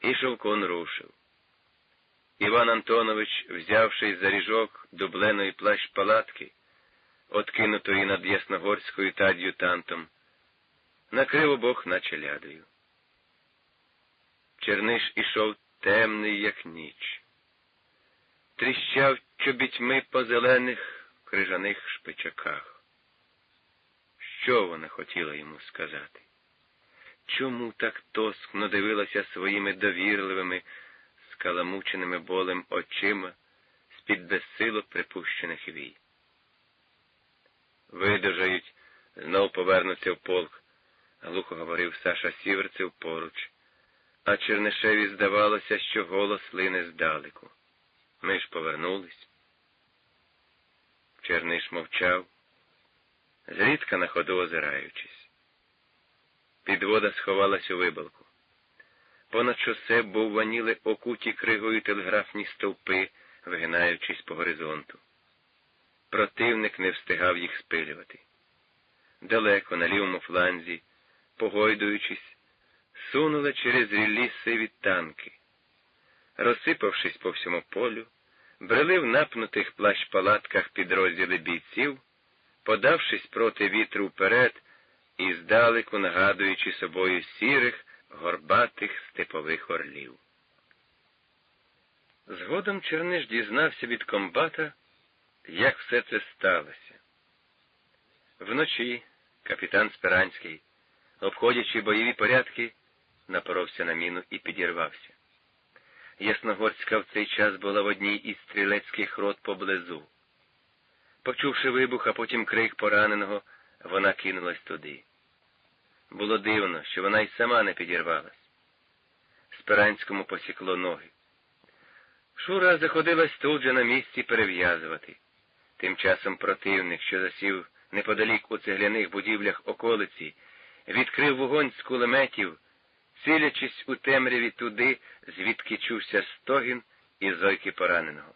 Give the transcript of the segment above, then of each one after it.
і Шовкон рушив. Іван Антонович, взявшись за ріжок дубленої плащ палатки, откинутої над Ясногорською та ад'ютантом, накрив обох наче лядою. Черниш ішов темний, як ніч, тріщав чобітьми по зелених крижаних шпичаках. Що вона хотіла йому сказати? Чому так тоскно дивилася своїми довірливими, скаламученими болем очима з-під безсило припущених вій? Видержають, знов повернуться в полк, глухо говорив Саша Сіверцев поруч, а Чернишеві здавалося, що голос лине здалеку. Ми ж повернулись. Черниш мовчав, зрідка на ходу озираючись. Підвода сховалась у вибалку. Понад шосе бовваніли окуті кригою телеграфні стовпи, вигинаючись по горизонту. Противник не встигав їх спилювати. Далеко на лівому фланзі, погойдуючись, сунули через ріллі сиві танки. Розсипавшись по всьому полю, брели в напнутих плащ палатках підрозділи бійців, подавшись проти вітру вперед здалеку нагадуючи собою сірих, горбатих степових орлів. Згодом Черниш дізнався від комбата, як все це сталося. Вночі капітан Спиранський, обходячи бойові порядки, напоровся на міну і підірвався. Ясногорська в цей час була в одній із стрілецьких рот поблизу. Почувши вибух, а потім крик пораненого, вона кинулась туди. Було дивно, що вона й сама не підірвалась. Спиранському посікло ноги. Шура заходилась тут же на місці перев'язувати. Тим часом противник, що засів неподалік у цегляних будівлях околиці, відкрив вогонь з кулеметів, цілячись у темряві туди, звідки чувся стогін і зойки пораненого.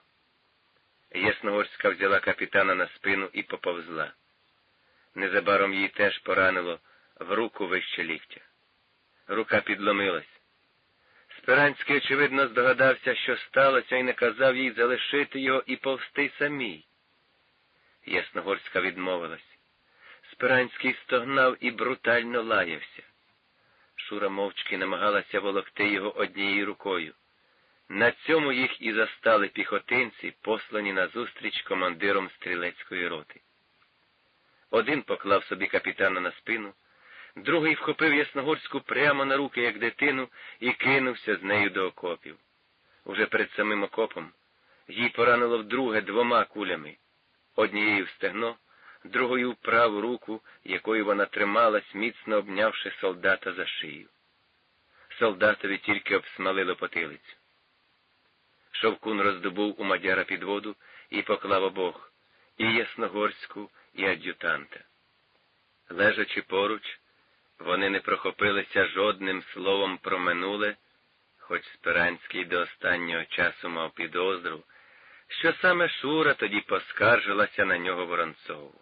Ясногорська взяла капітана на спину і поповзла. Незабаром її теж поранило в руку вище ліктя. Рука підломилась. Спиранський, очевидно, здогадався, що сталося, і наказав їй залишити його і повсти самій. Ясногорська відмовилась. Спиранський стогнав і брутально лаявся. Шура мовчки намагалася волокти його однією рукою. На цьому їх і застали піхотинці, послані назустріч командиром стрілецької роти. Один поклав собі капітана на спину, другий вхопив Ясногорську прямо на руки, як дитину, і кинувся з нею до окопів. Уже перед самим окопом їй поранило вдруге двома кулями однією в стегно, другою в праву руку, якою вона трималась, міцно обнявши солдата за шию. Солдатові тільки обсмалило потилицю. Шовкун роздобув у мадяра підводу і поклав обох і Ясногорську, і ад'ютанта. Лежачи поруч, вони не прохопилися жодним словом про минуле, хоч Спиранський до останнього часу мав підозру, що саме Шура тоді поскаржилася на нього Воронцову.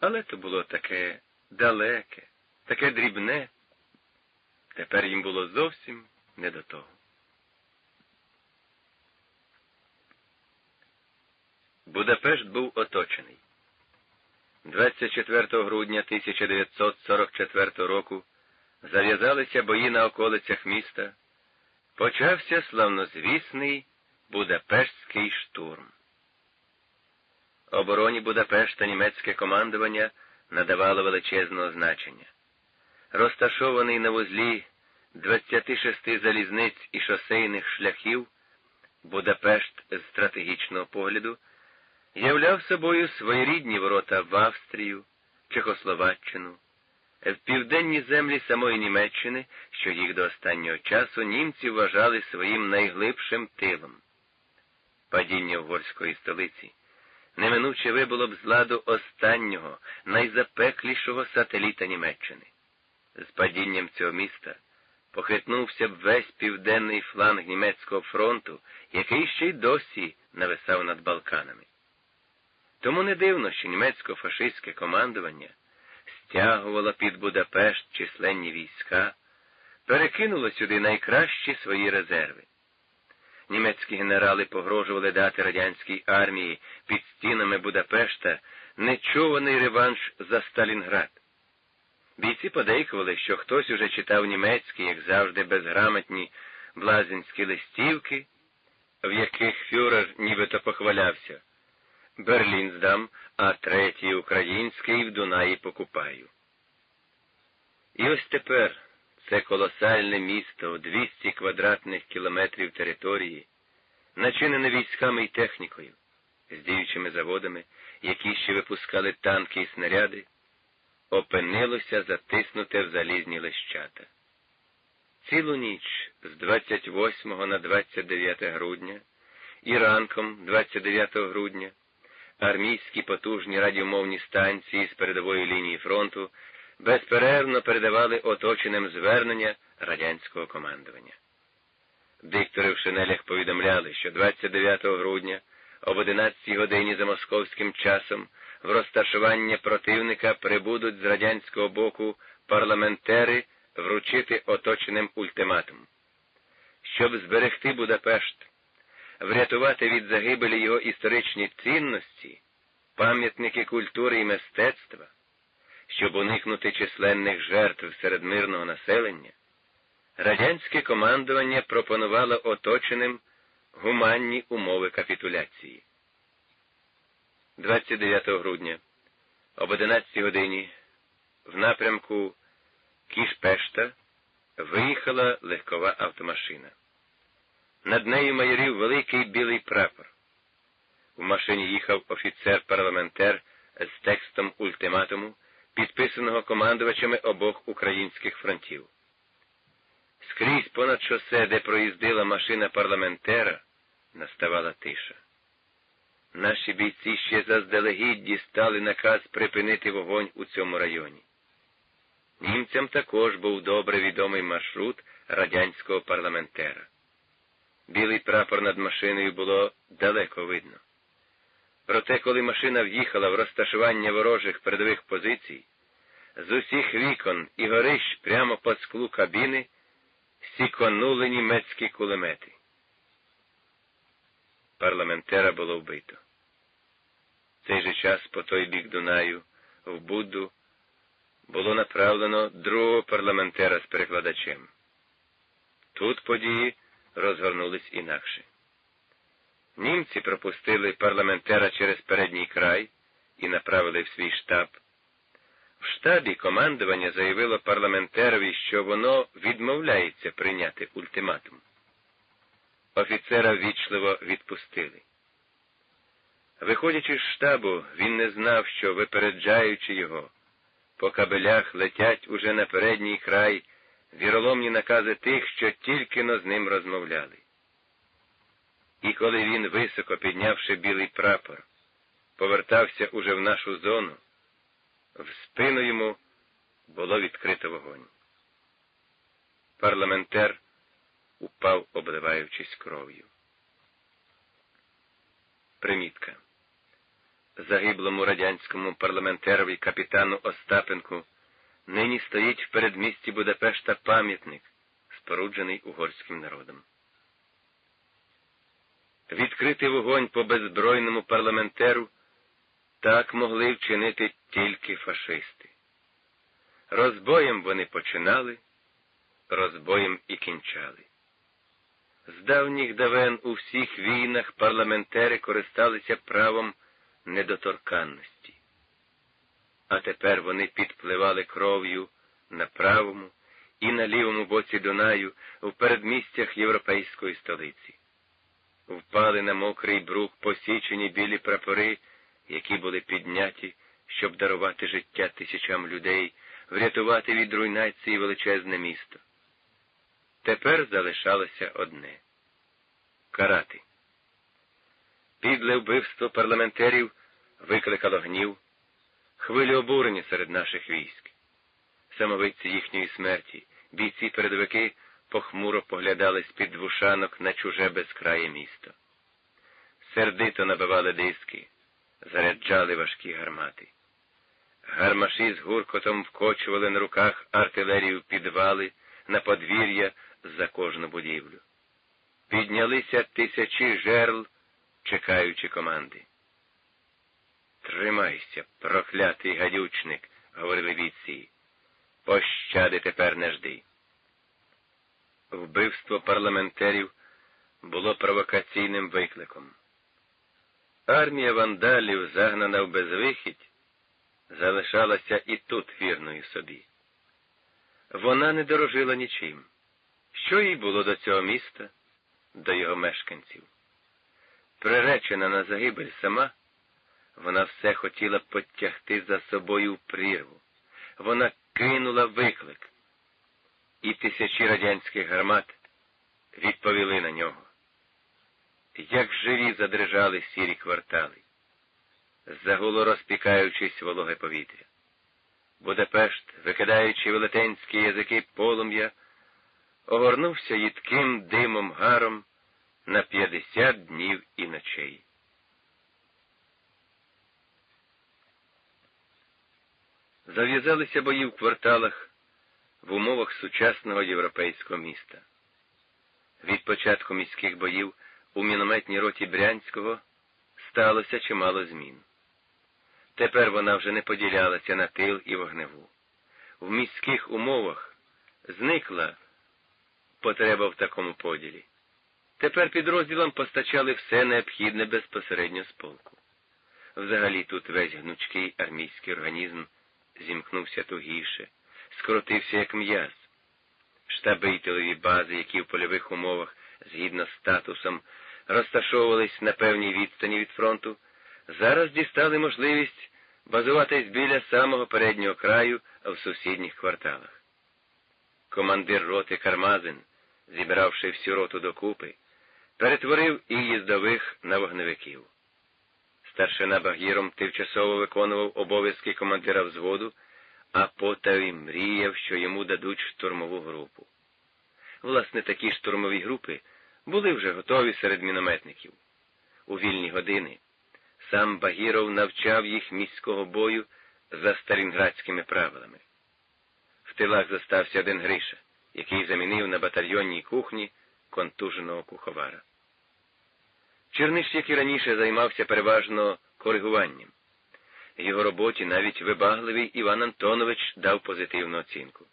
Але то було таке далеке, таке дрібне. Тепер їм було зовсім не до того. Будапешт був оточений. 24 грудня 1944 року зав'язалися бої на околицях міста. Почався славнозвісний Будапештський штурм. Обороні Будапешта німецьке командування надавало величезного значення. Розташований на вузлі 26 залізниць і шосейних шляхів, Будапешт з стратегічного погляду являв собою своєрідні ворота в Австрію, Чехословаччину, в південні землі самої Німеччини, що їх до останнього часу німці вважали своїм найглибшим тилом. Падіння угорської столиці неминуче вибуло б з ладу останнього, найзапеклішого сателіта Німеччини. З падінням цього міста похитнувся б весь південний фланг німецького фронту, який ще й досі нависав над Балканами. Тому не дивно, що німецько-фашистське командування стягувало під Будапешт численні війська, перекинуло сюди найкращі свої резерви. Німецькі генерали погрожували дати радянській армії під стінами Будапешта нечуваний реванш за Сталінград. Бійці подейкували, що хтось уже читав німецькі, як завжди, безграмотні блазинські листівки, в яких фюрер нібито похвалявся. Берлін здам, а третій український в Дунаї покупаю. І ось тепер це колосальне місто у 200 квадратних кілометрів території, начинене військами і технікою, з діючими заводами, які ще випускали танки і снаряди, опинилося затиснуте в залізні лищата. Цілу ніч з 28 на 29 грудня і ранком 29 грудня армійські потужні радіомовні станції з передової лінії фронту безперервно передавали оточеним звернення радянського командування. Диктори в шинелях повідомляли, що 29 грудня об 11 годині за московським часом в розташування противника прибудуть з радянського боку парламентери вручити оточеним ультиматум. Щоб зберегти Будапешт, врятувати від загибелі його історичні цінності, пам'ятники культури і мистецтва, щоб уникнути численних жертв серед мирного населення, радянське командування пропонувало оточеним гуманні умови капітуляції. 29 грудня об 11 годині в напрямку Кішпешта виїхала легкова автомашина. Над нею майорів великий білий прапор. В машині їхав офіцер-парламентер з текстом ультиматуму, підписаного командувачами обох українських фронтів. Скрізь понад шосе, де проїздила машина парламентера, наставала тиша. Наші бійці ще заздалегідь дістали наказ припинити вогонь у цьому районі. Німцям також був добре відомий маршрут радянського парламентера. Білий прапор над машиною було далеко видно. Проте, коли машина в'їхала в розташування ворожих передових позицій, з усіх вікон і горищ прямо по склу кабіни сіконули німецькі кулемети. Парламентера було вбито. В цей же час по той бік Дунаю, в Будду, було направлено другого парламентера з перекладачем. Тут події розгорнулись інакше. Німці пропустили парламентера через передній край і направили в свій штаб. В штабі командування заявило парламентерові, що воно відмовляється прийняти ультиматум. Офіцера ввічливо відпустили. Виходячи з штабу, він не знав, що, випереджаючи його, по кабелях летять уже на передній край віроломні накази тих, що тільки но з ним розмовляли. І коли він, високо піднявши білий прапор, повертався уже в нашу зону, в спину йому було відкрито вогонь. Парламентер упав, обливаючись кров'ю. Примітка. Загиблому радянському парламентерові капітану Остапенку нині стоїть в передмісті Будапешта пам'ятник, споруджений угорським народом. Відкрити вогонь по беззбройному парламентеру так могли вчинити тільки фашисти. Розбоєм вони починали, розбоєм і кінчали. З давніх давен у всіх війнах парламентери користалися правом недоторканності. А тепер вони підпливали кров'ю на правому і на лівому боці Дунаю в передмістях європейської столиці. Впали на мокрий брук посічені білі прапори, які були підняті, щоб дарувати життя тисячам людей, врятувати від руйнації величезне місто. Тепер залишалося одне карати. Підле вбивство парламентерів викликало гнів, хвилю обурення серед наших військ. Самовидці їхньої смерті, бійці-передовики похмуро поглядали з-під двушанок на чуже безкрає місто. Сердито набивали диски, заряджали важкі гармати. Гармаші з гуркотом вкочували на руках артилерію підвали, на подвір'я за кожну будівлю. Піднялися тисячі жерл, чекаючи команди. Тримайся, проклятий гадючник, говорили бійці. Пощади тепер не жди. Вбивство парламентерів було провокаційним викликом. Армія вандалів, загнана в безвихідь, залишалася і тут вірною собі. Вона не дорожила нічим. Що їй було до цього міста, до його мешканців? Приречена на загибель сама, вона все хотіла потягти за собою в прірву. Вона кинула виклик, і тисячі радянських гармат відповіли на нього. Як живі задрижали сірі квартали, загуло розпікаючись вологе повітря. Будапешт, викидаючи велетенські язики полум'я, огорнувся їдким димом гаром на п'ятдесят днів і ночей. Зав'язалися бої в кварталах в умовах сучасного європейського міста. Від початку міських боїв у мінометній роті Брянського сталося чимало змін. Тепер вона вже не поділялася на тил і вогневу. В міських умовах зникла потреба в такому поділі. Тепер підрозділам постачали все необхідне безпосередньо з полку. Взагалі тут весь гнучкий армійський організм зімкнувся тугіше, скоротився як м'яз. Штаби й тилові бази, які в польових умовах, згідно з статусом, розташовувались на певній відстані від фронту, зараз дістали можливість базуватись біля самого переднього краю в сусідніх кварталах. Командир роти Кармазин, зібравши всю роту докупи, перетворив і їздових на вогневиків. Старшина Багіром тимчасово виконував обов'язки командира взводу, а потаві мріяв, що йому дадуть штурмову групу. Власне, такі штурмові групи були вже готові серед мінометників. У вільні години сам Багіров навчав їх міського бою за старінградськими правилами. В тилах застався один Гриша, який замінив на батальйонній кухні контуженого куховара. Черниш, як і раніше, займався переважно коригуванням. Його роботі навіть вибагливий Іван Антонович дав позитивну оцінку.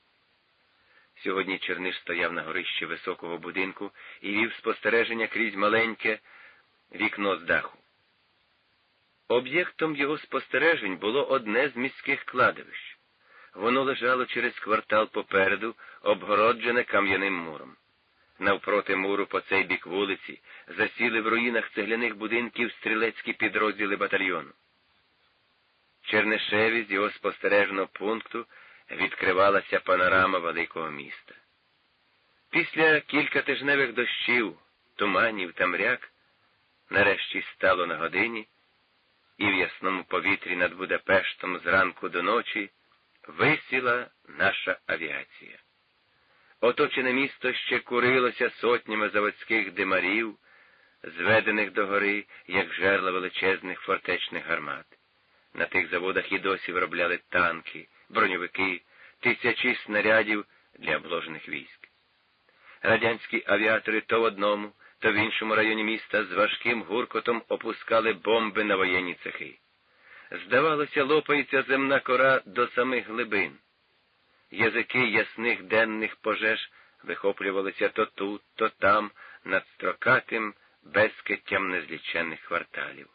Сьогодні Черниш стояв на горищі високого будинку і вів спостереження крізь маленьке вікно з даху. Об'єктом його спостережень було одне з міських кладовищ. Воно лежало через квартал попереду, обгороджене кам'яним муром. Навпроти муру по цей бік вулиці засіли в руїнах цегляних будинків стрілецькі підрозділи батальйону. Чернишеві з його спостережного пункту відкривалася панорама великого міста. Після кількатижневих дощів, туманів та мряк нарешті стало на годині, і в ясному повітрі над Будапештом зранку до ночі висіла наша авіація. Оточене місто ще курилося сотнями заводських димарів, зведених догори, як жерла величезних фортечних гармат. На тих заводах і досі виробляли танки, броньовики, тисячі снарядів для обложених військ. Радянські авіатори то в одному, то в іншому районі міста з важким гуркотом опускали бомби на воєнні цехи. Здавалося, лопається земна кора до самих глибин. Язики ясних денних пожеж вихоплювалися то тут, то там, над строкатим безкиттям незліченних кварталів.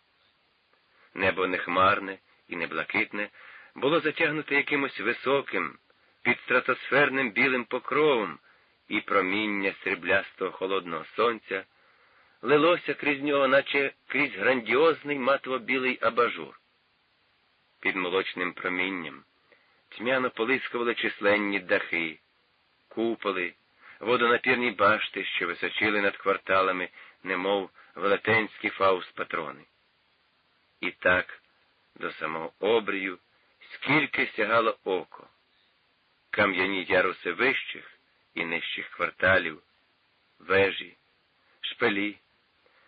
Небо не хмарне і не блакитне було затягнуте якимось високим, під стратосферним білим покровом, і проміння сріблястого холодного сонця лилося крізь нього, наче крізь грандіозний матово-білий абажур. Під молочним промінням тьмяно полискували численні дахи, куполи, водонапірні башти, що височили над кварталами, немов велетенські фаус-патрони. І так, до самого обрію, скільки сягало око, кам'яні яруси вищих і нижчих кварталів, вежі, шпилі,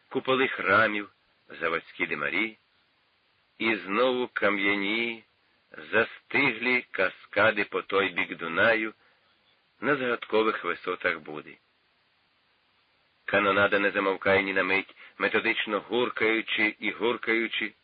куполи храмів, заводські димарі, і знову кам'яні, застиглі каскади по той бік Дунаю, на загадкових висотах Буди. Канонада не замовкає ні на мить, методично гуркаючи і гуркаючи,